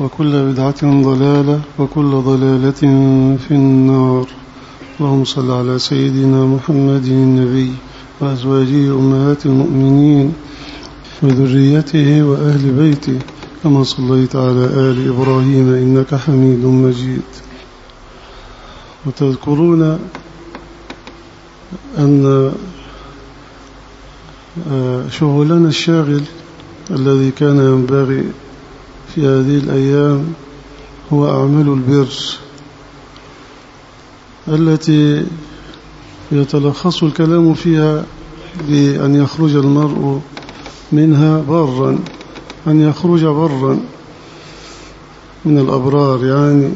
وكل بدعة ضلالة وكل ضلالة في النار. اللهم صل على سيدنا محمد النبي وأزواجه أمهات المؤمنين وذريته وأهل بيته كما صليت على آل إبراهيم إنك حميد مجيد. وتذكرون أن شغلنا الشاغل الذي كان ينبغي في هذه الأيام هو أعمال البر التي يتلخص الكلام فيها بأن يخرج المرء منها برا أن يخرج برا من الأبرار يعني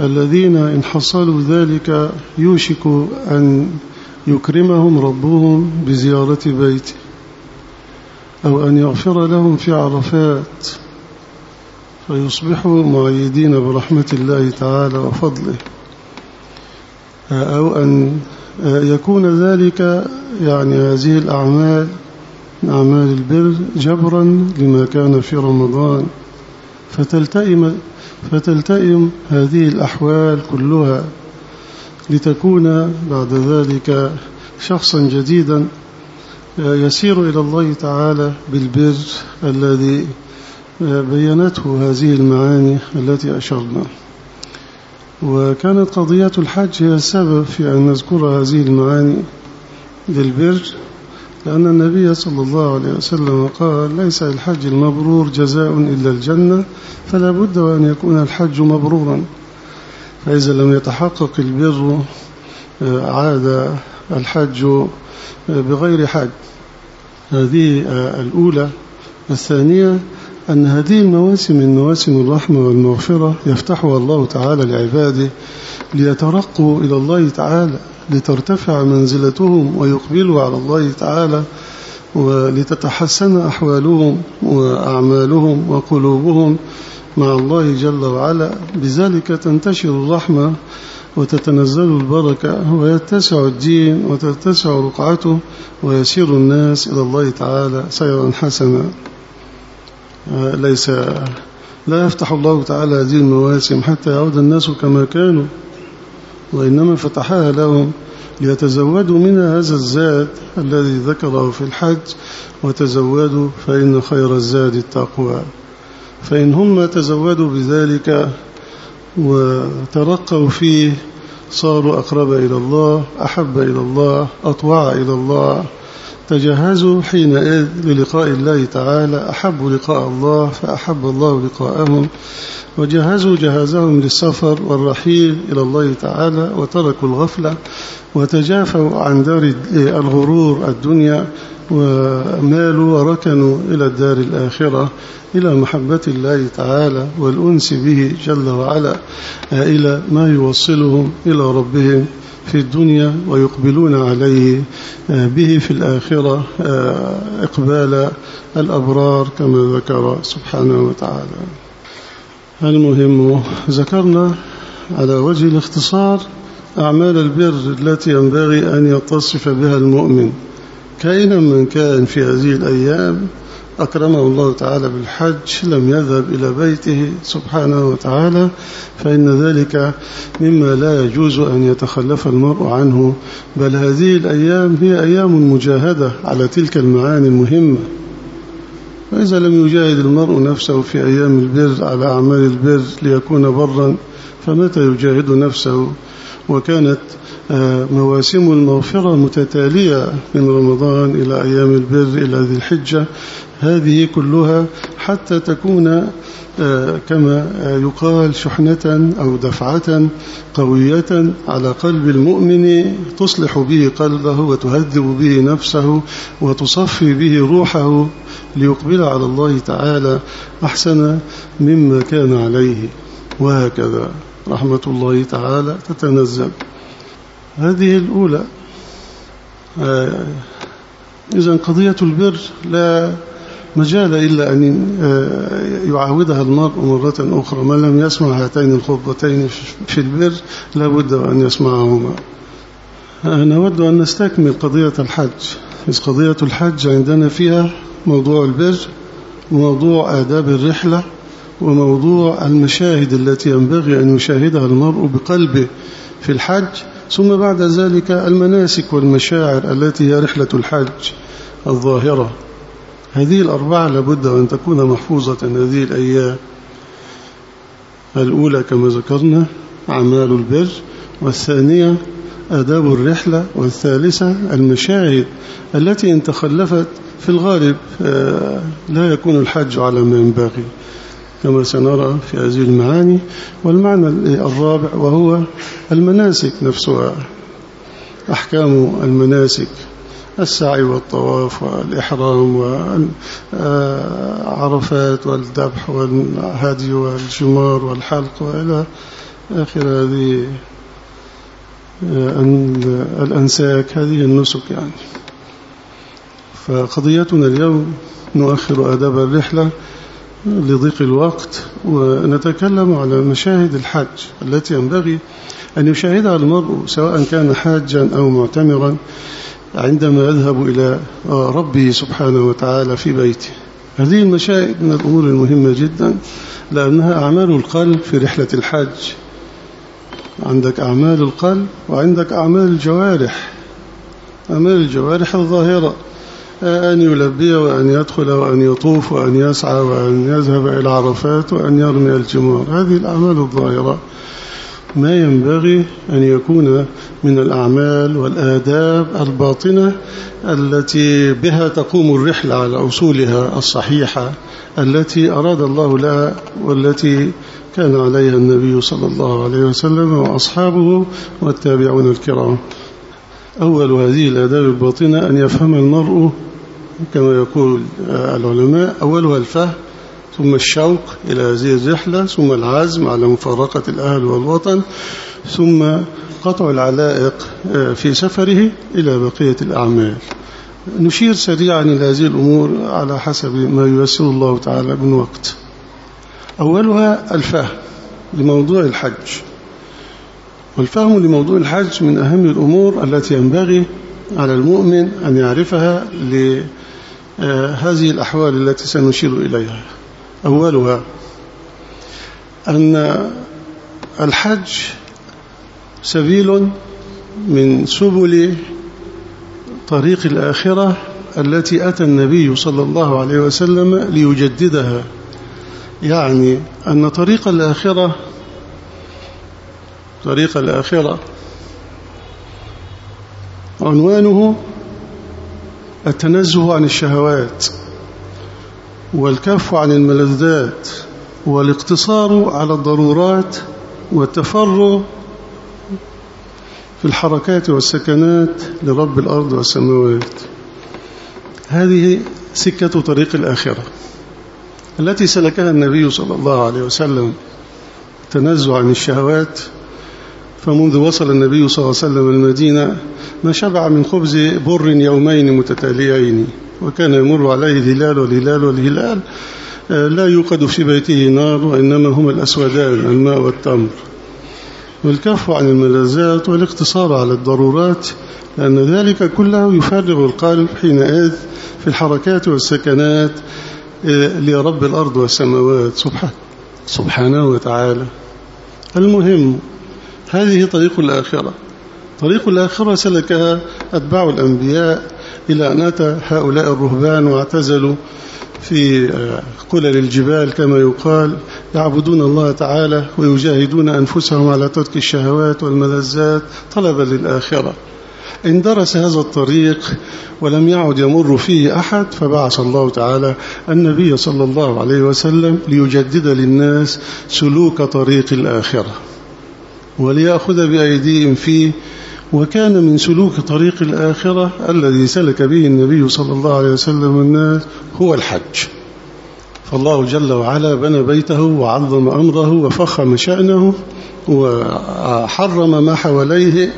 الذين إن حصلوا ذلك يوشك أن يكرمهم ربهم بزيارة بيته أو أن يغفر لهم في عرفات. فيصبحوا معيدين برحمة الله تعالى وفضله. أو أن يكون ذلك يعني هذه الأعمال أعمال البر جبرا لما كان في رمضان. فتلتئم, فتلتئم هذه الأحوال كلها لتكون بعد ذلك شخصا جديدا يسير إلى الله تعالى بالبر الذي بينته هذه المعاني التي أشرنا. وكانت قضية الحج هي السبب في أن نذكر هذه المعاني للبر لأن النبي صلى الله عليه وسلم قال ليس الحج المبرور جزاء إلا الجنة فلا بد وأن يكون الحج مبرورا. فإذا لم يتحقق البر عاد الحج بغير حج هذه الأولى. الثانية أن هذه المواسم من مواسم الرحمة والمغفرة يفتحها الله تعالى لعباده ليترقوا إلى الله تعالى لترتفع منزلتهم ويقبلوا على الله تعالى ولتتحسن أحوالهم وأعمالهم وقلوبهم مع الله جل وعلا. بذلك تنتشر الرحمة وتتنزل البركة ويتسع الدين وتتسع رقعته ويسير الناس إلى الله تعالى سيرا حسنا. ليس لا يفتح الله تعالى هذه المواسم حتى يعود الناس كما كانوا وإنما فتحها لهم ليتزودوا منها هذا الزاد الذي ذكره في الحج وتزودوا فإن خير الزاد التقوى. فإن هم تزودوا بذلك وترقوا فيه صاروا أقرب إلى الله أحب إلى الله أطوع إلى الله تجهزوا حينئذ للقاء الله تعالى. أحبوا لقاء الله فأحب الله لقاءهم. وجهزوا جهازهم للسفر والرحيل إلى الله تعالى وتركوا الغفلة وتجافوا عن دار الغرور الدنيا ومالوا وركنوا إلى الدار الآخرة إلى محبة الله تعالى والأنس به جل وعلا إلى ما يوصلهم إلى ربهم. في الدنيا ويقبلون عليه به في الآخرة إقبال الأبرار كما ذكر سبحانه وتعالى. المهم ذكرنا على وجه الاختصار أعمال البر التي ينبغي أن يتصف بها المؤمن. كائنا من كان في هذه الأيام أكرمه الله تعالى بالحج لم يذهب إلى بيته سبحانه وتعالى فإن ذلك مما لا يجوز أن يتخلف المرء عنه. بل هذه الأيام هي أيام مجاهدة على تلك المعاني المهمة. وإذا لم يجاهد المرء نفسه في أيام البر على أعمال البر ليكون برا فمتى يجاهد نفسه؟ وكانت مواسم المغفرة متتالية من رمضان إلى أيام البر إلى ذي الحجة. هذه كلها حتى تكون آه، كما يقال شحنة أو دفعة قوية على قلب المؤمن تصلح به قلبه وتهذب به نفسه وتصفي به روحه ليقبل على الله تعالى أحسن مما كان عليه. وهكذا رحمة الله تعالى تتنزل. هذه الأولى. آه، إذا قضية البر لا مجال إلا أن آه، يعاودها المرء مرة أخرى. من لم يسمع هاتين الخطبتين في البر لابد أن يسمعهما. نود أن نستكمل قضية الحج. إذ قضية الحج عندنا فيها موضوع البر وموضوع آداب الرحلة وموضوع المشاهد التي ينبغي أن يشاهدها المرء بقلبه في الحج. ثم بعد ذلك المناسك والمشاعر التي هي رحلة الحج الظاهرة. هذه الأربعة لابد أن تكون محفوظة هذه الأيام. الأولى كما ذكرنا أعمال البر. والثانية آداب الرحلة. والثالثة المشاهد التي إن تخلفت في الغالب آه، لا يكون الحج على ما ينبغي كما سنرى في هذه المعاني والمعنى الرابع وهو المناسك نفسها أحكام المناسك السعي والطواف والإحرام وعرفات والذبح والهدي والجمار والحلق وإلى آخر هذه الأنساك هذه النسك يعني. فقضيتنا اليوم نؤخر أداب الرحلة لضيق الوقت ونتكلم على مشاهد الحج التي ينبغي أن يشاهدها المرء سواء كان حاجا أو معتمرا عندما يذهب إلى ربه سبحانه وتعالى في بيته. هذه المشاهد من الأمور المهمة جدا لأنها أعمال القلب في رحلة الحج عندك أعمال القلب وعندك أعمال الجوارح. أعمال الجوارح الظاهرة. أن يلبي وأن يدخل وأن يطوف وأن يسعى وأن يذهب إلى عرفات وأن يرمي الجمار. هذه الأعمال الظاهرة. ما ينبغي أن يكون من الأعمال والآداب الباطنة التي بها تقوم الرحلة على أصولها الصحيحة التي أراد الله لها والتي كان عليها النبي صلى الله عليه وسلم وأصحابه والتابعون الكرام. أول هذه الآداب الباطنة أن يفهم المرء كما يقول العلماء أولها الفهم ثم الشوق إلى هذه الرحلة ثم العزم على مفارقة الأهل والوطن ثم قطع العلائق في سفره إلى بقية الأعمال. نشير سريعا إلى هذه الأمور على حسب ما ييسر الله تعالى من وقت. أولها الفهم لموضوع الحج. والفهم لموضوع الحج من أهم الأمور التي ينبغي على المؤمن أن يعرفها لهذه الأحوال التي سنشير إليها. أولها أن الحج سبيل من سبل طريق الآخرة التي أتى النبي صلى الله عليه وسلم ليجددها. يعني أن طريق الآخرة طريق الآخرة عنوانه التنزه عن الشهوات والكف عن الملذات والاقتصار على الضرورات والتفرغ في الحركات والسكنات لرب الأرض والسماوات. هذه سكة طريق الآخرة التي سلكها النبي صلى الله عليه وسلم تنزع عن الشهوات. فمنذ وصل النبي صلى الله عليه وسلم المدينة ما شبع من خبز بر يومين متتاليين وكان يمر عليه الهلال والهلال والهلال لا يوقد في بيته نار وإنما هما الأسودان الماء والتمر. والكف عن الملذات والاقتصار على الضرورات لأن ذلك كله يفرغ القلب حينئذ في الحركات والسكنات لرب الأرض والسماوات سبحانه وتعالى. المهم هذه طريق الآخرة. طريق الآخرة سلكها أتباع الأنبياء إلى أن أتى هؤلاء الرهبان واعتزلوا في قلل الجبال كما يقال يعبدون الله تعالى ويجاهدون أنفسهم على ترك الشهوات والملذات طلبا للآخرة. إن درس هذا الطريق ولم يعد يمر فيه أحد فبعث الله تعالى النبي صلى الله عليه وسلم ليجدد للناس سلوك طريق الآخرة. وليأخذ بأيديهم فيه وكان من سلوك طريق الآخرة الذي سلك به النبي صلى الله عليه وسلم الناس هو الحج. فالله جل وعلا بنى بيته وعظم أمره وفخم شأنه وحرم ما حواليه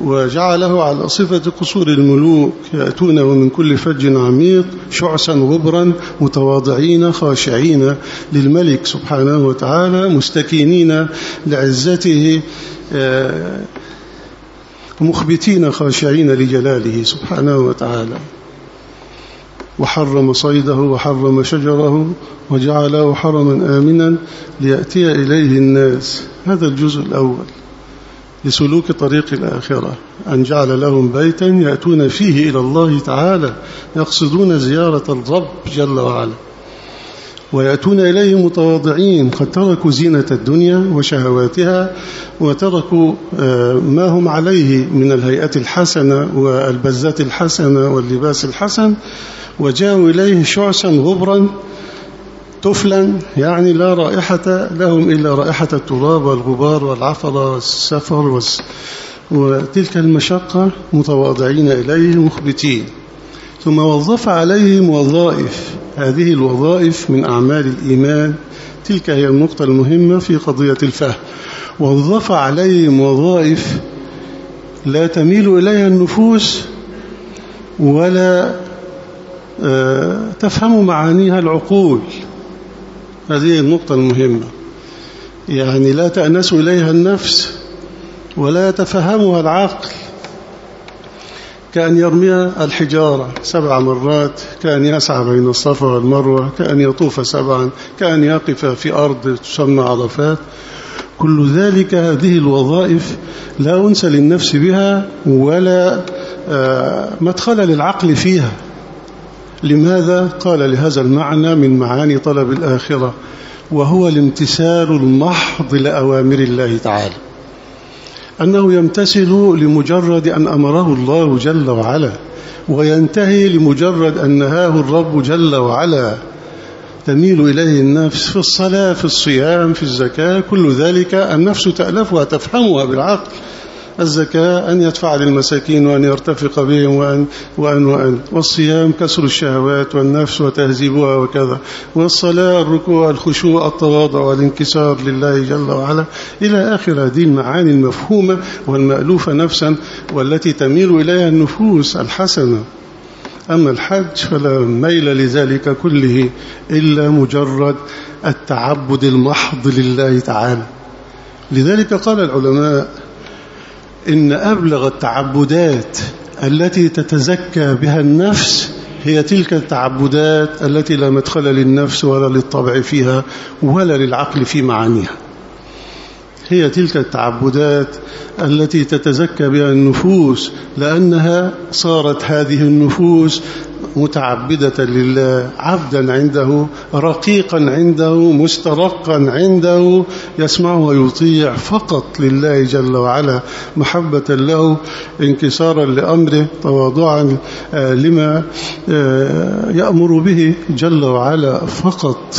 وجعله على صفة قصور الملوك يأتونه من كل فج عميق شعسا غبرا متواضعين خاشعين للملك سبحانه وتعالى مستكينين لعزته آه، مخبتين خاشعين لجلاله سبحانه وتعالى. وحرم صيده وحرم شجره وجعله حرما آمنا ليأتي إليه الناس. هذا الجزء الأول لسلوك طريق الآخرة. أن جعل لهم بيتا يأتون فيه إلى الله تعالى يقصدون زيارة الرب جل وعلا. ويأتون إليه متواضعين قد تركوا زينة الدنيا وشهواتها وتركوا آه، ما هم عليه من الهيئة الحسنة والبزات الحسنة واللباس الحسن وجاءوا إليه شعثا غبرا طفلا يعني لا رائحة لهم إلا رائحة التراب والغبار والعفر والسفر وتلك المشقة متواضعين إليه مخبتين. ثم وظف عليهم وظائف هذه الوظائف من أعمال الإيمان. تلك هي النقطة المهمة في قضية الفهم. وظف عليهم وظائف لا تميل إليها النفوس ولا آه، تفهم معانيها العقول. هذه النقطة المهمة. يعني لا تأنس إليها النفس ولا يتفهمها العقل. كأن يرمي الحجارة سبع مرات كأن يسعى بين الصفا والمروة كأن يطوف سبعا كأن يقف في أرض تسمى عرفات. كل ذلك هذه الوظائف لا أنس للنفس بها ولا آه، مدخل للعقل فيها. لماذا؟ قال لهذا المعنى من معاني طلب الآخرة وهو الامتثال المحض لأوامر الله تعالى. أنه يمتثل لمجرد أن أمره الله جل وعلا وينتهي لمجرد أن نهاه الرب جل وعلا. تميل إليه النفس في الصلاة في الصيام في الزكاة كل ذلك النفس تألفها تفهمها بالعقل. الزكاة أن يدفع للمساكين وأن يرتفق بهم وأن, وأن, وأن والصيام كسر الشهوات والنفس وتهذيبها وكذا. والصلاة الركوع الخشوع التواضع والانكسار لله جل وعلا إلى آخر هذه المعاني المفهومة والمألوفة نفسا والتي تميل إليها النفوس الحسنة. أما الحج فلا ميل لذلك كله إلا مجرد التعبد المحض لله تعالى. لذلك قال العلماء إن أبلغ التعبدات التي تتزكى بها النفس هي تلك التعبدات التي لا مدخل للنفس ولا للطبع فيها ولا للعقل في معانيها. هي تلك التعبدات التي تتزكى بها النفوس لأنها صارت هذه النفوس متعبدة لله عبدا عنده رقيقا عنده مسترقا عنده يسمع ويطيع فقط لله جل وعلا محبة له انكسارا لأمره تواضعا آه، لما آه، يأمر به جل وعلا فقط.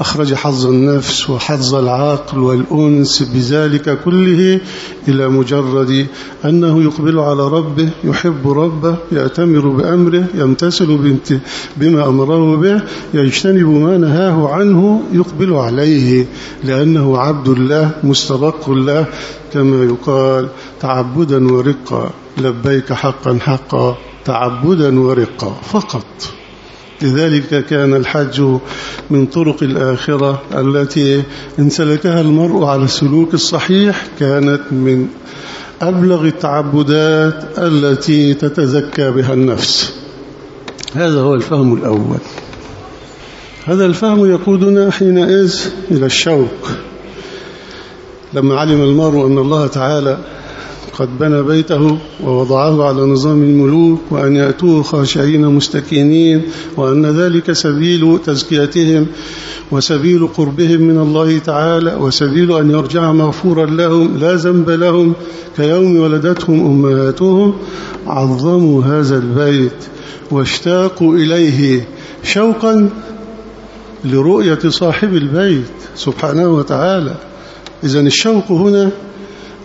أخرج حظ النفس وحظ العقل والأنس بذلك كله إلى مجرد أنه يقبل على ربه يحب ربه يأتمر بأمره يمتثل بما أمره به يجتنب ما نهاه عنه يقبل عليه لأنه عبد الله مستبق الله كما يقال تعبدا ورقا لبيك حقا حقا تعبدا ورقا فقط. لذلك كان الحج من طرق الآخرة التي إن سلكها المرء على السلوك الصحيح كانت من أبلغ التعبدات التي تتزكى بها النفس. هذا هو الفهم الأول. هذا الفهم يقودنا حينئذ إلى الشوق لما علم المرء أن الله تعالى قد بنى بيته ووضعه على نظام الملوك وأن يأتوه خاشعين مستكينين وأن ذلك سبيل تزكيتهم وسبيل قربهم من الله تعالى وسبيل أن يرجع مغفورا لهم. لا ذنب لهم. كيوم ولدتهم أمهاتهم عظموا هذا البيت واشتاقوا إليه شوقا لرؤية صاحب البيت سبحانه وتعالى. إذا الشوق هنا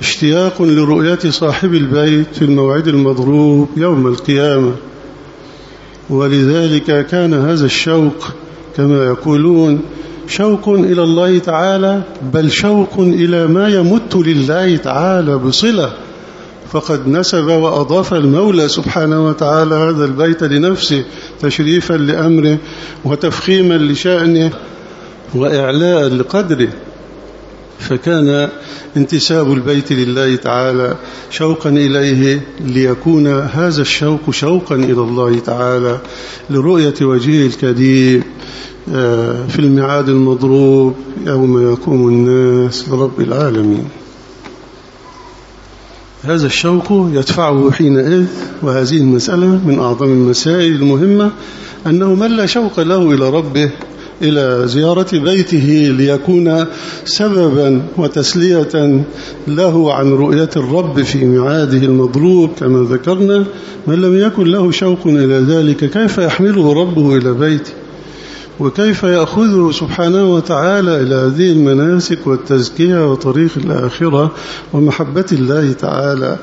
اشتياق لرؤية صاحب البيت في الموعد المضروب يوم القيامة. ولذلك كان هذا الشوق كما يقولون شوق إلى الله تعالى بل شوق إلى ما يمت لله تعالى بصلة. فقد نسب وأضاف المولى سبحانه وتعالى هذا البيت لنفسه تشريفا لأمره وتفخيما لشأنه وإعلاء لقدره. فكان انتساب البيت لله تعالى شوقا إليه ليكون هذا الشوق شوقا إلى الله تعالى لرؤية وجهه الكريم آه، في الميعاد المضروب يوم يقوم الناس لرب العالمين. هذا الشوق يدفعه حينئذ وهذه المسألة من أعظم المسائل المهمة أنه من لا شوق له إلى ربه إلى زيارة بيته ليكون سببا وتسلية له عن رؤية الرب في معاده المضروب. كما ذكرنا من لم يكن له شوق إلى ذلك كيف يحمله ربه إلى بيته؟ وكيف يأخذه سبحانه وتعالى إلى هذه المناسك والتزكية وطريق الآخرة ومحبة الله تعالى؟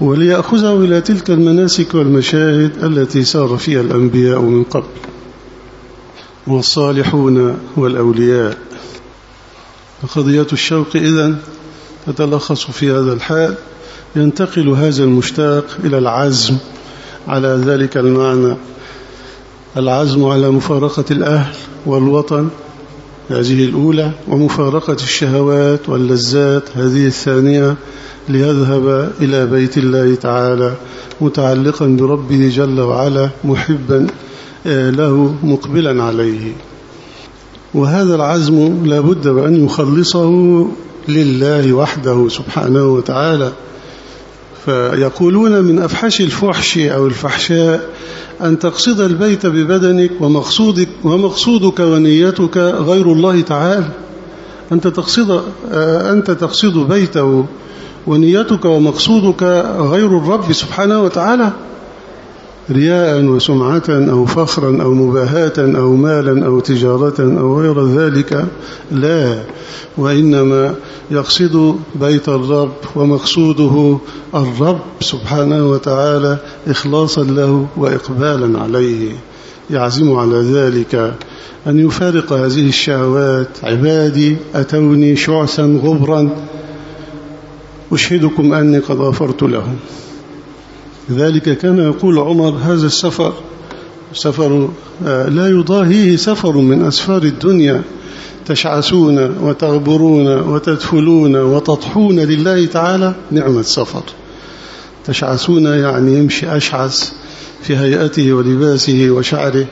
وليأخذه إلى تلك المناسك والمشاهد التي سار فيها الأنبياء من قبل. والصالحون والأولياء. قضية الشوق إذن تتلخص في هذا الحال. ينتقل هذا المشتاق إلى العزم على ذلك المعنى. العزم على مفارقة الأهل والوطن هذه الأولى. ومفارقة الشهوات واللذات هذه الثانية. ليذهب إلى بيت الله تعالى متعلقا بربه جل وعلا محبا له مقبلا عليه. وهذا العزم لا بد بأن يخلصه لله وحده سبحانه وتعالى. فيقولون من أفحش الفحش أو الفحشاء أن تقصد البيت ببدنك ومقصودك ومقصودك ونيتك غير الله تعالى. أنت تقصد, أنت تقصد بيته ونيتك ومقصودك غير الرب سبحانه وتعالى. رياء وسمعة أو فخرا أو مباهاة أو مالا أو تجارة أو غير ذلك لا. وإنما يقصد بيت الرب ومقصوده الرب سبحانه وتعالى إخلاصا له وإقبالا عليه. يعزم على ذلك أن يفارق هذه الشهوات. عبادي أتوني شعثا غبرا. أشهدكم أني قد غفرت لهم. لذلك كان يقول عمر هذا السفر سفر آه، لا يضاهيه سفر من أسفار الدنيا. تشعسون وتغبرون وتدفلون وتضحون لله تعالى نعم السفر. تشعسون يعني يمشي أشعث في هيئته ولباسه وشعره.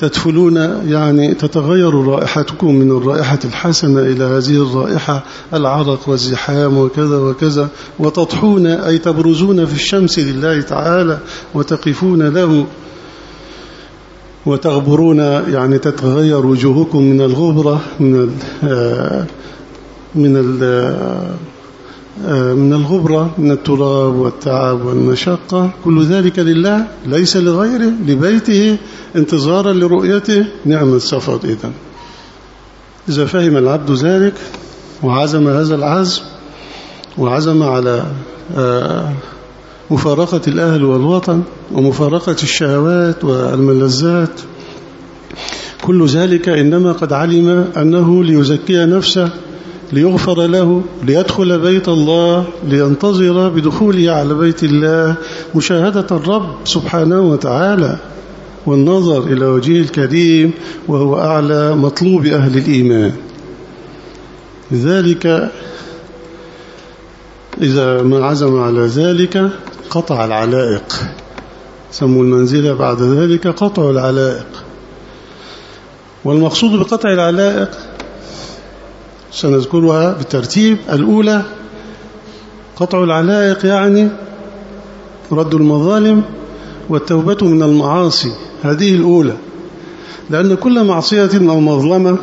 تدفلون يعني تتغير رائحتكم من الرائحة الحسنة إلى هذه الرائحة العرق والزحام وكذا وكذا وتضحون أي تبرزون في الشمس لله تعالى وتقفون له وتغبرون يعني تتغير وجوهكم من الغبرة من من من الغبرة من التراب والتعب والمشقة. كل ذلك لله ليس لغيره لبيته انتظارا لرؤيته. نعم السفر إذن. إذا فهم العبد ذلك وعزم هذا العزم وعزم على آه، مفارقة الأهل والوطن ومفارقة الشهوات والملذات كل ذلك إنما قد علم أنه ليزكي نفسه ليغفر له ليدخل بيت الله لينتظر بدخوله على بيت الله مشاهدة الرب سبحانه وتعالى والنظر إلى وجهه الكريم وهو أعلى مطلوب أهل الإيمان. لذلك إذا ما عزم على ذلك قطع العلائق. سموا المنزلة بعد ذلك قطع العلائق. والمقصود بقطع العلائق سنذكرها بالترتيب الأولى. قطع العلائق يعني رد المظالم والتوبة من المعاصي هذه الأولى. لأن كل معصية أو مظلمة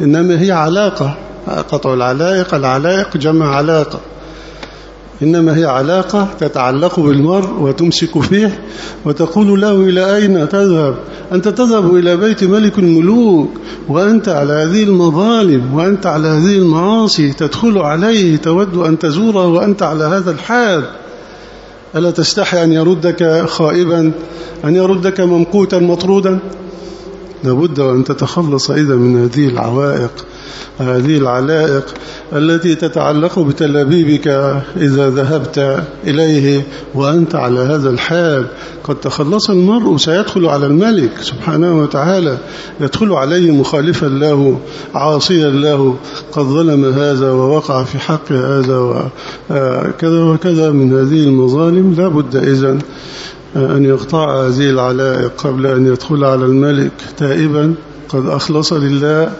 إنما هي علاقة. قطع العلائق العلائق جمع علاقة. إنما هي علاقة تتعلق بالمرء وتمسك فيه وتقول له إلى أين تذهب؟ أنت تذهب إلى بيت ملك الملوك وأنت على هذه المظالم وأنت على هذه المعاصي تدخل عليه تود أن تزوره وأنت على هذا الحال. ألا تستحي أن يردك خائبا أن يردك ممقوتا مطرودا؟ لابد أن تتخلص إذا من هذه العوائق. هذه العلائق التي تتعلق بتلابيبك إذا ذهبت إليه وأنت على هذا الحال. قد تخلص المرء سيدخل على الملك سبحانه وتعالى. يدخل عليه مخالفا له عاصيا له. قد ظلم هذا ووقع في حق هذا وكذا وكذا من هذه المظالم. لا بد إذن أن يقطع هذه العلائق قبل أن يدخل على الملك. تائبا قد أخلص لله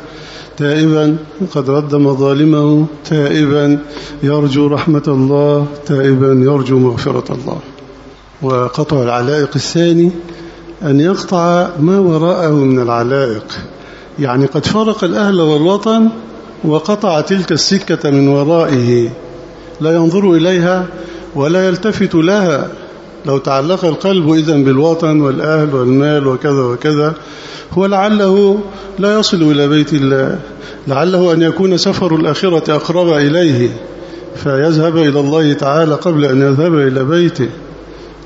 تائبا قد رد مظالمه تائبا يرجو رحمة الله تائبا يرجو مغفرة الله. وقطع العلائق الثاني أن يقطع ما وراءه من العلائق. يعني قد فرق الأهل والوطن وقطع تلك السكة من ورائه. لا ينظر إليها ولا يلتفت لها. لو تعلق القلب إذن بالوطن والأهل والمال وكذا وكذا هو لعله لا يصل إلى بيت الله لعله أن يكون سفر الآخرة أقرب إليه فيذهب إلى الله تعالى قبل أن يذهب إلى بيته.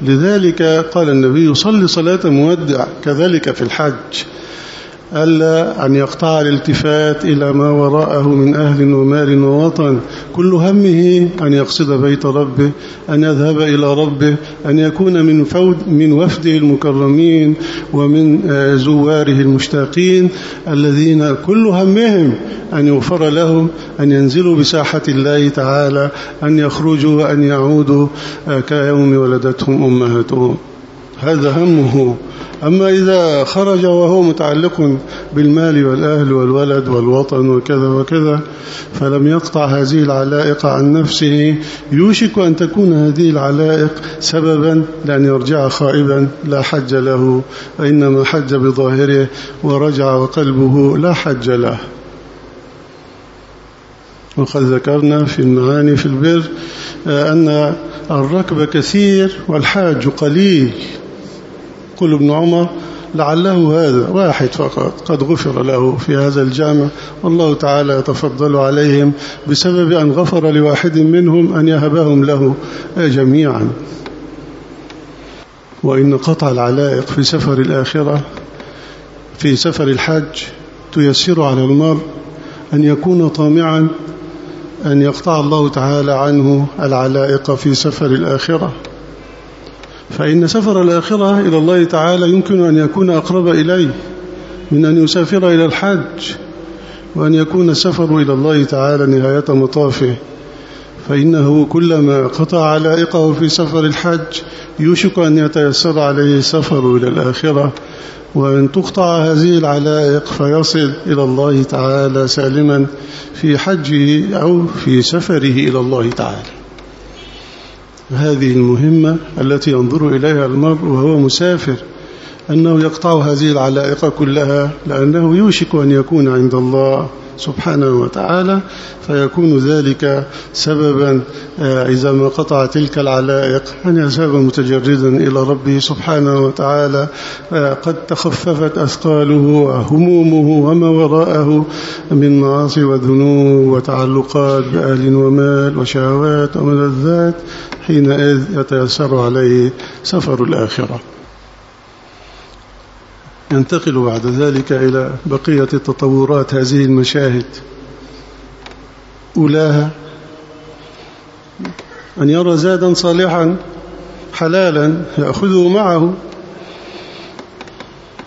لذلك قال النبي صل صلاة مودع كذلك في الحج. ألا أن يقطع الالتفات إلى ما وراءه من أهل ومال ووطن. كل همه أن يقصد بيت ربه أن يذهب إلى ربه أن يكون من, فود من وفده المكرمين ومن زواره المشتاقين الذين كل همهم أن يغفر لهم أن ينزلوا بساحة الله تعالى أن يخرجوا وأن يعودوا كيوم ولدتهم أمهاتهم. هذا همه. أما إذا خرج وهو متعلق بالمال والأهل والولد والوطن وكذا وكذا فلم يقطع هذه العلائق عن نفسه. يوشك أن تكون هذه العلائق سببا لأن يرجع خائبا لا حج له وإنما حج بظاهره ورجع وقلبه لا حج له. وقد ذكرنا في المعاني في البر أن الركب كثير والحاج قليل. يقول ابن عمر لعله هذا واحد فقط. قد غفر له في هذا الجامع. والله تعالى يتفضل عليهم بسبب أن غفر لواحد منهم أن يهبهم له. جميعا. وإن قطع العلائق في سفر الآخرة في سفر الحج تيسر على المرء أن يكون طامعا أن يقطع الله تعالى عنه العلائق في سفر الآخرة. فإن سفر الآخرة إلى الله تعالى يمكن أن يكون أقرب إليه من أن يسافر إلى الحج وأن يكون السفر إلى الله تعالى نهاية مطافه. فإنه كلما قطع علائقه في سفر الحج يوشك أن يتيسر عليه السفر إلى الآخرة وأن تقطع هذه العلائق فيصل إلى الله تعالى سالما في حجه أو في سفره إلى الله تعالى. هذه المهمة التي ينظر إليها المرء وهو مسافر أنه يقطع هذه العلائق كلها لأنه يوشك أن يكون عند الله. سبحانه وتعالى فيكون ذلك سببا إذا ما قطع تلك العلائق. أن يذهب متجردا إلى ربه سبحانه وتعالى قد تخففت أثقاله وهمومه وما وراءه من معاصي وذنوب وتعلقات بأهل ومال وشهوات وملذات حينئذ يتيسر عليه سفر الآخرة. ينتقل بعد ذلك إلى بقية التطورات هذه المشاهد. أولاها أن يرى زادا صالحا حلالا يأخذه معه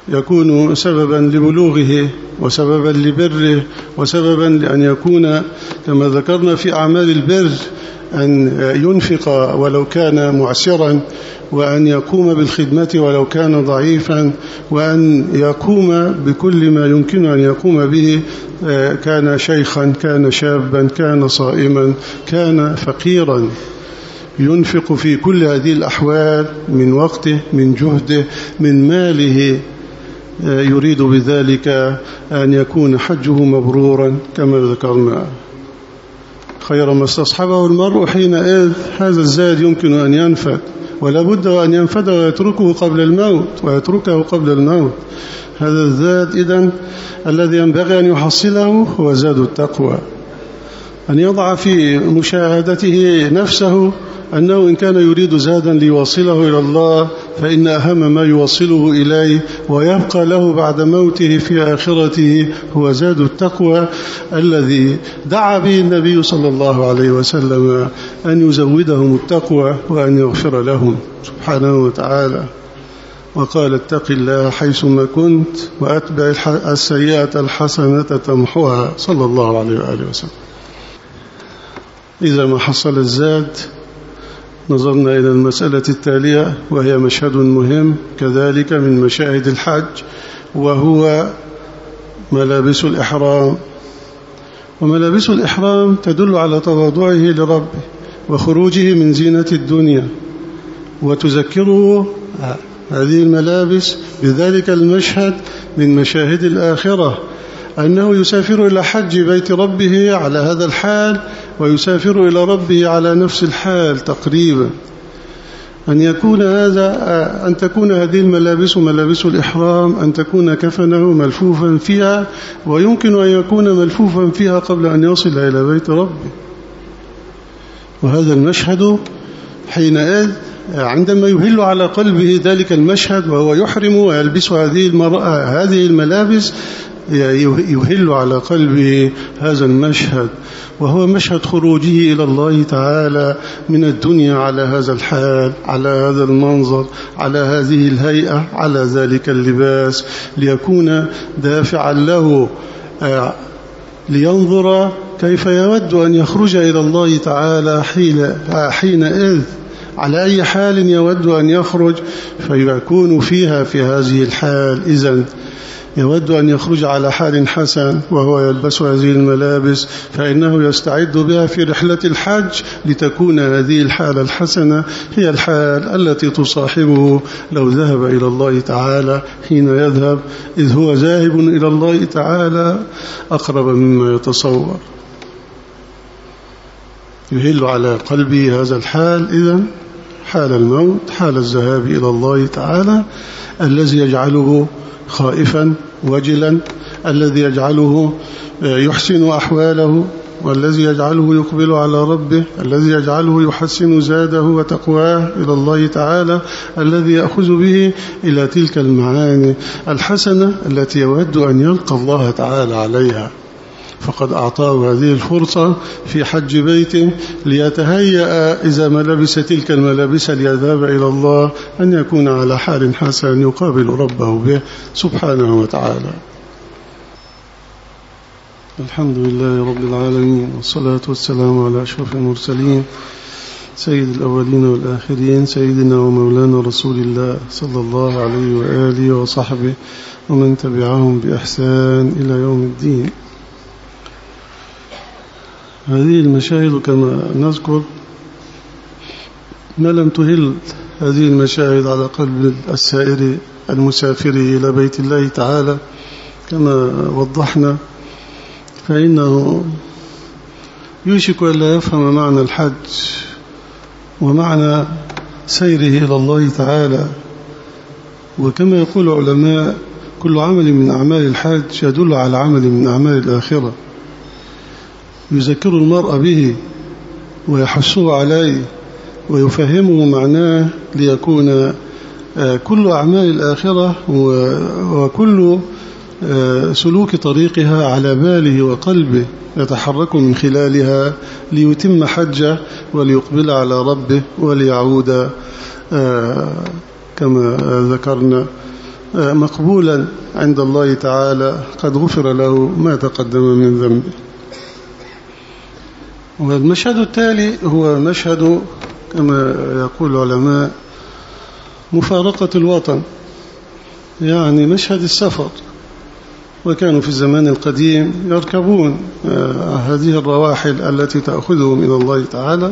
يكون سببا لبلوغه وسببا لبره وسببا لأن يكون كما ذكرنا في أعمال البر أن ينفق ولو كان معسرا وأن يقوم بالخدمة ولو كان ضعيفا وأن يقوم بكل ما يمكن أن يقوم به كان شيخا كان شابا كان صائما كان فقيرا. ينفق في كل هذه الأحوال من وقته من جهده من ماله يريد بذلك أن يكون حجه مبرورا كما ذكرنا. خير ما استصحبه المرء حينئذ هذا الزاد يمكن أن ينفد ولا بد أن ينفد ويتركه قبل الموت ويتركه قبل الموت. هذا الزاد إذن الذي ينبغي أن يحصله هو زاد التقوى. أن يضع في مشاهدته نفسه أنه إن كان يريد زادا ليوصله إلى الله فإن أهم ما يوصله إليه ويبقى له بعد موته في آخرته هو زاد التقوى الذي دعا به النبي صلى الله عليه وسلم أن يزودهم التقوى وأن يغفر لهم سبحانه وتعالى. وقال اتق الله حيثما كنت وأتبع السيئة الحسنة تمحوها. صلى الله عليه وآله وسلم. إذا ما حصل الزاد نظرنا إلى المسألة التالية وهي مشهد مهم كذلك من مشاهد الحج وهو ملابس الإحرام. وملابس الإحرام تدل على تواضعه لربه وخروجه من زينة الدنيا. وتذكره هذه الملابس بذلك المشهد من مشاهد الآخرة أنه يسافر إلى حج بيت ربه على هذا الحال ويسافر إلى ربه على نفس الحال تقريبا. أن يكون هذا أن تكون هذه الملابس ملابس الإحرام أن تكون كفنه ملفوفا فيها ويمكن أن يكون ملفوفا فيها قبل أن يصل إلى بيت ربه. وهذا المشهد حينئذ عندما يهل على قلبه ذلك المشهد وهو يحرم ويلبس هذه هذه الملابس يهل على قلبه هذا المشهد وهو مشهد خروجه إلى الله تعالى من الدنيا على هذا الحال على هذا المنظر على هذه الهيئة على ذلك اللباس ليكون دافعا له آه، لينظر كيف يود أن يخرج إلى الله تعالى حين حينئذ على أي حال يود أن يخرج فيكون فيها في هذه الحال. إذن يود أن يخرج على حال حسن وهو يلبس هذه الملابس فإنه يستعد بها في رحلة الحج لتكون هذه الحالة الحسنة هي الحال التي تصاحبه لو ذهب إلى الله تعالى حين يذهب إذ هو ذاهب إلى الله تعالى أقرب مما يتصور. يهل على قلبه هذا الحال إذن حال الموت حال الذهاب إلى الله تعالى الذي يجعله خائفا وجلا الذي يجعله يحسن أحواله والذي يجعله يقبل على ربه الذي يجعله يحسن زاده وتقواه إلى الله تعالى الذي يأخذ به إلى تلك المعاني الحسنة التي يود أن يلقى الله تعالى عليها. فقد أعطاه هذه الفرصة في حج بيته ليتهيأ إذا ما لبس تلك الملابس ليذهب إلى الله أن يكون على حال حسن يقابل ربه به سبحانه وتعالى. الحمد لله رب العالمين والصلاة والسلام على أشرف المرسلين سيد الأولين والآخرين سيدنا ومولانا رسول الله صلى الله عليه وآله وصحبه ومن تبعهم بإحسان إلى يوم الدين. هذه المشاهد كما نذكر ما لم تهل هذه المشاهد على قلب السائر المسافر إلى بيت الله تعالى كما وضحنا فإنه يوشك أن لا يفهم معنى الحج ومعنى سيره إلى الله تعالى. وكما يقول علماء كل عمل من أعمال الحج يدل على عمل من أعمال الآخرة. يذكر المرء به ويحسه عليه ويفهمه معناه ليكون آه، كل أعمال الآخرة وكل آه، سلوك طريقها على باله وقلبه يتحرك من خلالها ليتم حجه وليقبل على ربه وليعود آه، كما ذكرنا مقبولا عند الله تعالى قد غفر له ما تقدم من ذنبه. والمشهد التالي هو مشهد كما يقول العلماء مفارقة الوطن يعني مشهد السفر. وكانوا في الزمان القديم يركبون آه، هذه الرواحل التي تأخذهم إلى الله تعالى.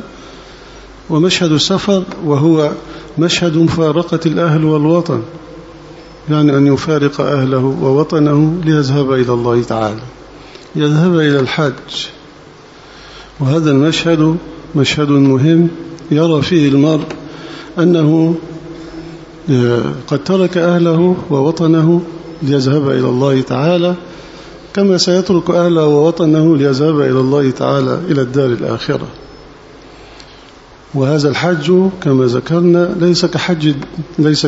ومشهد السفر وهو مشهد مفارقة الأهل والوطن يعني أن يفارق أهله ووطنه ليذهب إلى الله تعالى. يذهب إلى الحج وهذا المشهد مشهد مهم يرى فيه المرء أنه آه، قد ترك أهله ووطنه ليذهب إلى الله تعالى كما سيترك أهله ووطنه ليذهب إلى الله تعالى إلى الدار الآخرة. وهذا الحج كما ذكرنا ليس كحج ليس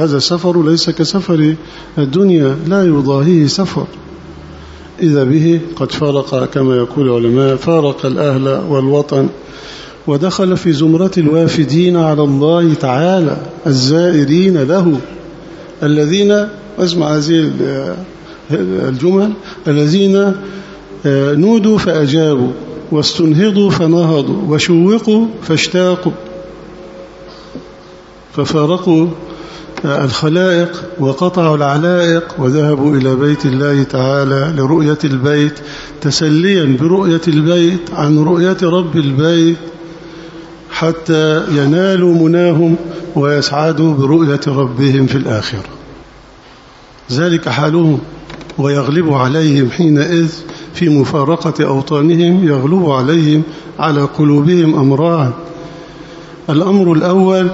هذا السفر ليس كسفر الدنيا لا يضاهيه سفر. إذا به قد فارق كما يقول العلماء فارق الأهل والوطن ودخل في زمرة الوافدين على الله تعالى الزائرين له الذين اسمع هذه الجمل الذين نودوا فأجابوا واستنهضوا فنهضوا وشوقوا فاشتاقوا ففارقوا الخلائق وقطعوا العلائق وذهبوا إلى بيت الله تعالى لرؤية البيت تسليا برؤية البيت عن رؤية رب البيت حتى ينالوا مناهم ويسعدوا برؤية ربهم في الآخرة. ذلك حالهم ويغلب عليهم حينئذ في مفارقة أوطانهم يغلب عليهم على قلوبهم أمران الأمر الأول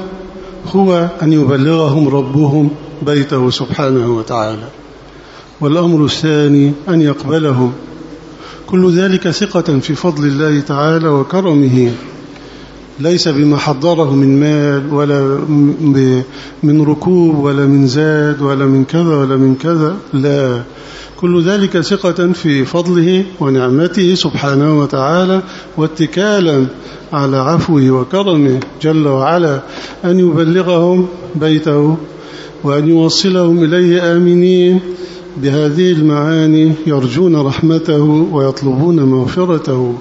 هو أن يبلغهم ربهم بيته سبحانه وتعالى. والأمر الثاني أن يقبلهم. كل ذلك ثقة في فضل الله تعالى وكرمه. ليس بما حضره من مال ولا من ركوب ولا من زاد ولا من كذا ولا من كذا. لا. كل ذلك ثقة في فضله ونعمته سبحانه وتعالى واتكالا على عفوه وكرمه جل وعلا أن يبلغهم بيته وأن يوصلهم إليه آمنين. بهذه المعاني يرجون رحمته ويطلبون مغفرته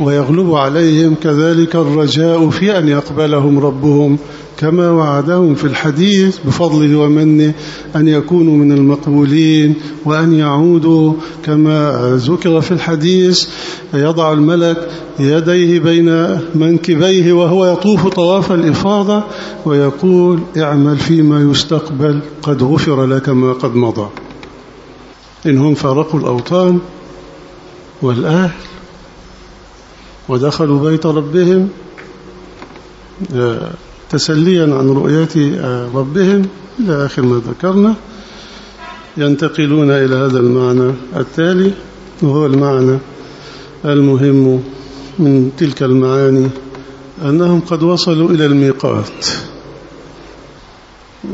ويغلب عليهم كذلك الرجاء في أن يقبلهم ربهم كما وعدهم في الحديث بفضله ومنه أن يكونوا من المقبولين وأن يعودوا كما ذكر في الحديث يضع الملك يديه بين منكبيه وهو يطوف طواف الإفاضة ويقول اعمل فيما يستقبل قد غفر لك ما قد مضى. إنهم فارقوا الأوطان والأهل ودخلوا بيت ربهم آه، تسليا عن رؤية آه، ربهم. إلى آخر ما ذكرنا. ينتقلون إلى هذا المعنى التالي وهو المعنى المهم من تلك المعاني أنهم قد وصلوا إلى الميقات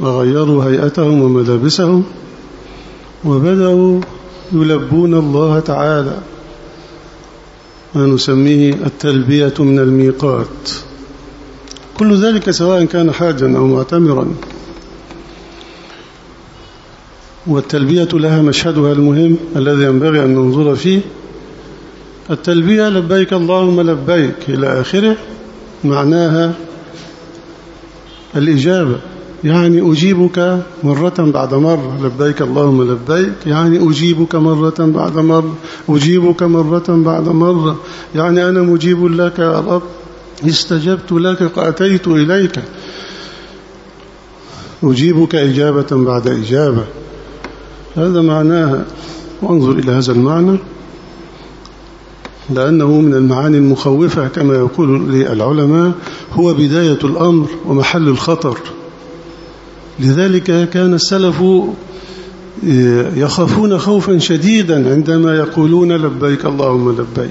وغيروا هيئتهم وملابسهم وبدأوا يلبون الله تعالى ما نسميه التلبية من الميقات. كل ذلك سواء كان حاجا أو معتمرا. والتلبية لها مشهدها المهم الذي ينبغي أن ننظر فيه. التلبية لبيك اللهم لبيك إلى آخره معناها الإجابة. يعني أجيبك مرة بعد مرة. لبيك اللهم لبيك يعني أجيبك مرة بعد مرة. أجيبك مرة بعد مرة. يعني أنا مجيب لك يا رب. استجبت لك وأتيت إليك. أجيبك إجابة بعد إجابة. هذا معناها وانظر إلى هذا المعنى. لأنه من المعاني المخوفة كما يقول العلماء هو بداية الأمر ومحل الخطر. لذلك كان السلف يخافون خوفا شديدا عندما يقولون لبيك اللهم لبيك.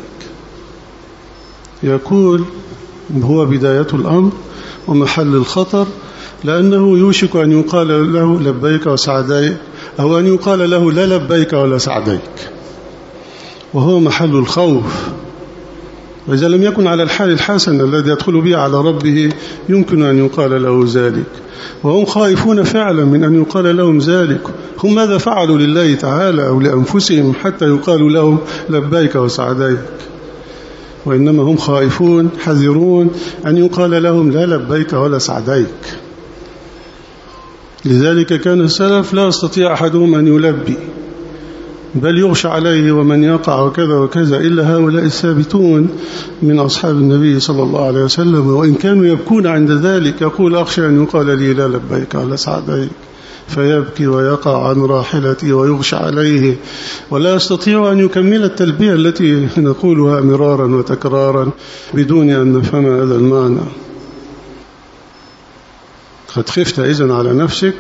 يقول هو بداية الأمر ومحل الخطر لأنه يوشك أن يقال له لبيك وسعديك أو أن يقال له لا لبيك ولا سعديك. وهو محل الخوف. وإذا لم يكن على الحال الحسن الذي يدخل به على ربه يمكن أن يقال له ذلك. وهم خائفون فعلا من أن يقال لهم ذلك. هم ماذا فعلوا لله تعالى أو لأنفسهم حتى يقال لهم لبيك وسعديك؟ وإنما هم خائفون حذرون أن يقال لهم لا لبيك ولا سعديك. لذلك كان السلف لا يستطيع أحدهم أن يلبي بل يغشى عليه ومن يقع وكذا وكذا إلا هؤلاء الثابتون من أصحاب النبي صلى الله عليه وسلم. وإن كانوا يبكون عند ذلك يقول أخشى أن يقال لي لا لبيك ولا سعديك. فيبكي ويقع عن راحلته ويغشى عليه ولا يستطيع أن يكمل التلبية التي نقولها مرارا وتكرارا بدون أن نفهم هذا المعنى. قد خفت إذن على نفسك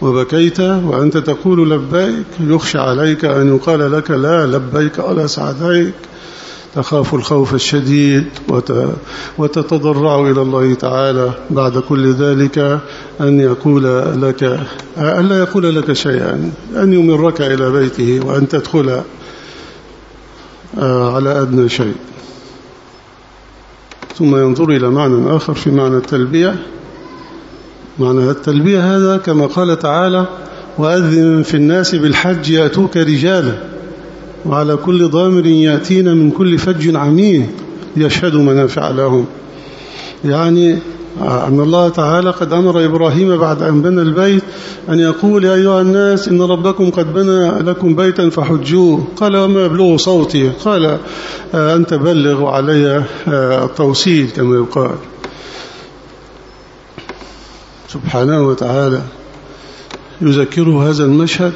وبكيت وأنت تقول لبيك يخشى عليك أن يقال لك لا لبيك ولا سعديك. تخاف الخوف الشديد وتتضرع إلى الله تعالى بعد كل ذلك أن يقول لك ألا يقول لك شيئا أن يمرك إلى بيته وأن تدخل آه، على أدنى شيء. ثم ينظر إلى معنى آخر في معنى التلبية. معنى التلبية هذا كما قال تعالى وأذن في الناس بالحج يأتوك رجالا. وعلى كل ضامر يأتين من كل فج عميق يشهدوا منافع لهم. يعني أن الله تعالى قد أمر إبراهيم بعد أن بنى البيت أن يقول يا أيها الناس إن ربكم قد بنى لكم بيتا فحجوه. قال وما يبلغ صوتي. قال أنت بلغ علي التوصيل كما يقال. سبحانه وتعالى يذكره هذا المشهد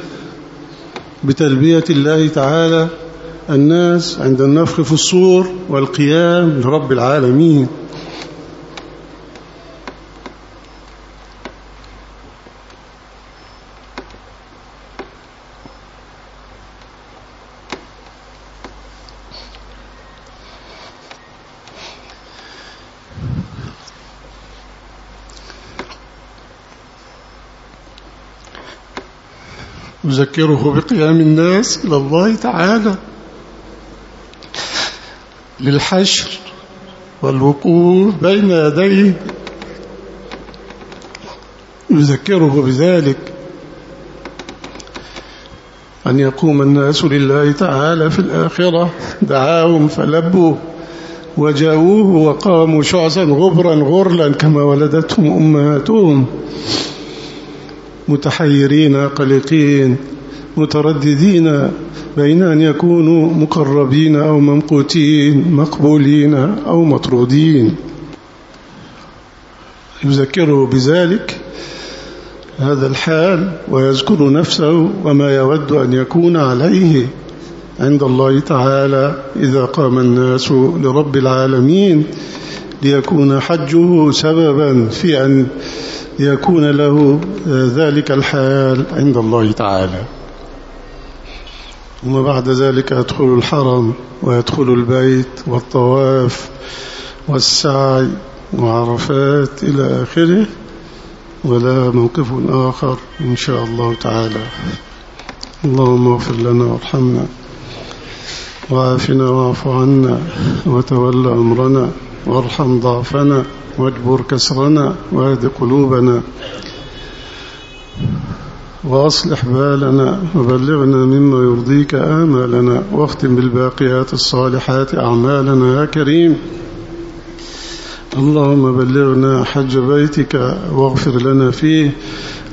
بتلبية الله تعالى الناس عند النفخ في الصور والقيام لرب العالمين. يذكره بقيام الناس إلى الله تعالى. للحشر والوقوف بين يديه. يذكره بذلك أن يقوم الناس لله تعالى في الآخرة. دعاهم فلبوا وجاءوه وقاموا شعثا غبرا غرلا كما ولدتهم أمهاتهم. متحيرين قلقين مترددين بين أن يكونوا مقربين أو ممقوتين مقبولين أو مطرودين. يذكره بذلك هذا الحال ويذكر نفسه وما يود أن يكون عليه عند الله تعالى. إذا قام الناس لرب العالمين ليكون حجه سببا في أن يكون له ذلك الحال عند الله تعالى. ثم بعد ذلك يدخل الحرم ويدخل البيت والطواف والسعي وعرفات إلى آخره ولا موقف آخر إن شاء الله تعالى. اللهم اغفر لنا وارحمنا وعافنا واعف عنا وتول أمرنا وارحم ضعفنا. واجبر كسرنا واهد قلوبنا وأصلح بالنا وبلغنا مما يرضيك آمالنا واختم بالباقيات الصالحات أعمالنا يا كريم. اللهم بلغنا حج بيتك واغفر لنا فيه.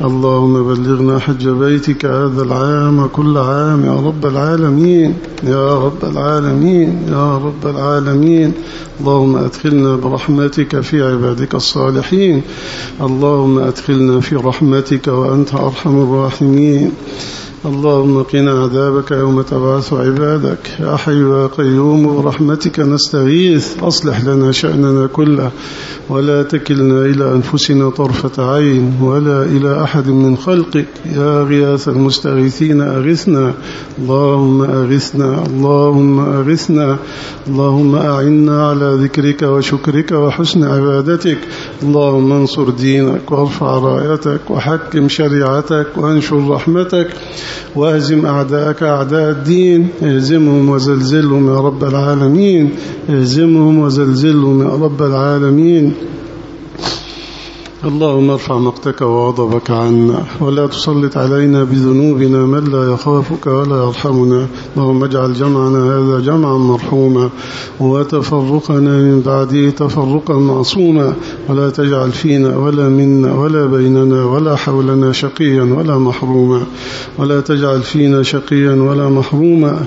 اللهم بلغنا حج بيتك هذا العام كل عام يا رب العالمين. يا رب العالمين يا رب العالمين. اللهم أدخلنا برحمتك في عبادك الصالحين. اللهم أدخلنا في رحمتك وأنت أرحم الراحمين. اللهم قنا عذابك يوم تبعث عبادك. يا حي يا قيوم برحمتك نستغيث. أصلح لنا شأننا كله ولا تكلنا إلى أنفسنا طرفة عين ولا إلى أحد من خلقك. يا غياث المستغيثين أغثنا. اللهم أغثنا اللهم أغثنا. اللهم أعنا على ذكرك وشكرك وحسن عبادتك. اللهم انصر دينك وارفع رايتك وحكم شريعتك وانشر رحمتك. واهزم أعداءك أعداء الدين اهزمهم وزلزلهم يا رب العالمين اهزمهم وزلزلهم يا رب العالمين. اللهم ارفع مقتك وغضبك عنا ولا تسلط علينا بذنوبنا من لا يخافك ولا يرحمنا. اللهم اجعل جمعنا هذا جمعا مرحوما وتفرقنا من بعده تفرقا معصوما. ولا تجعل فينا ولا منا ولا بيننا ولا حولنا شقيا ولا محروما. ولا تجعل فينا شقيا ولا محروما.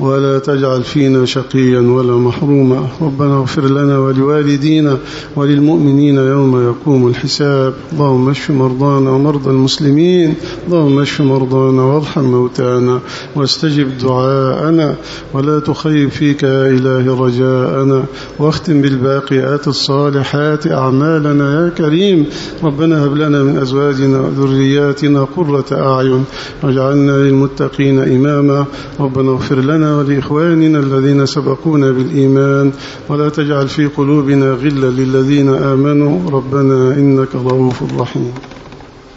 ولا تجعل فينا شقيا ولا محروما. ربنا اغفر لنا ولوالدينا وللمؤمنين يوم يقوم الحساب. اللهم اشف مرضانا ومرضى المسلمين. اللهم اشف مرضانا وارحم موتانا. واستجب دعاءنا. ولا تخيب فيك يا إله رجاءنا. واختم بالباقيات الصالحات أعمالنا يا كريم. ربنا هب لنا من أزواجنا وذرياتنا قرة أعين. واجعلنا للمتقين إماما. ربنا اغفر لنا ولإخواننا الذين سبقونا بالإيمان. ولا تجعل في قلوبنا غلا للذين آمنوا. ربنا إنك رؤوف رحيم.